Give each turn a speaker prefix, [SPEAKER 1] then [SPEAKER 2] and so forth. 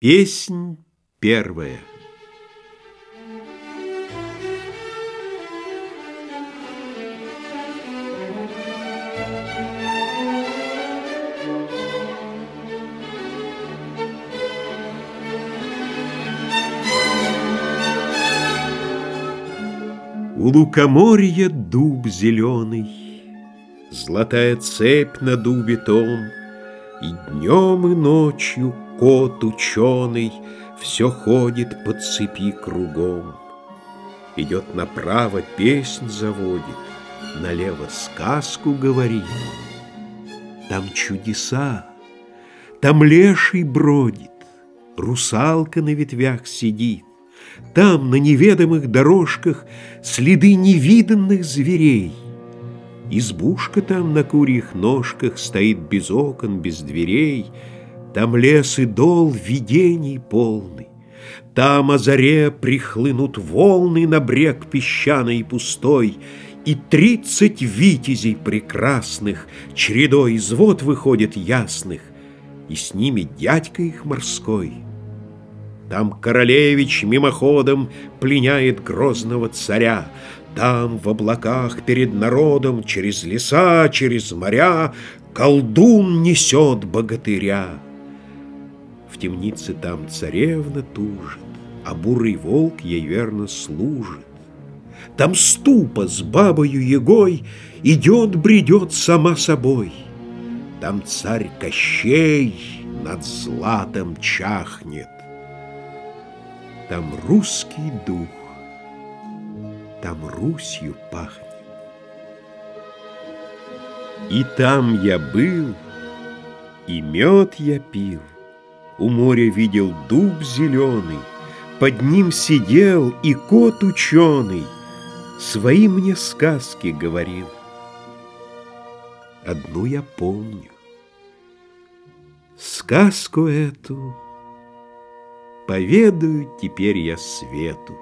[SPEAKER 1] Песнь первая. У лукоморья дуб зеленый, Золотая цепь на дубе том, И днем и ночью кот ученый Все ходит по цепи кругом. Идет направо, песнь заводит, Налево сказку говорит. Там чудеса, там леший бродит, Русалка на ветвях сидит, Там на неведомых дорожках Следы невиданных зверей. Избушка там на курьих ножках Стоит без окон, без дверей — там лес и дол видений полный, Там о заре прихлынут волны На брег песчаный и пустой, И тридцать витязей прекрасных Чередой из выходит ясных, И с ними дядька их морской. Там королевич мимоходом Пленяет грозного царя, Там в облаках перед народом Через леса, через моря Колдун несет богатыря. В темнице там царевна тужит, А бурый волк ей верно служит. Там ступа с бабою Егой Идет, бредет сама собой. Там царь Кощей над златом чахнет. Там русский дух, там Русью пахнет. И там я был, и мед я пил, у моря видел дуб зеленый, Под ним сидел и кот ученый, Свои мне сказки говорил. Одну я помню. Сказку эту поведаю теперь я свету.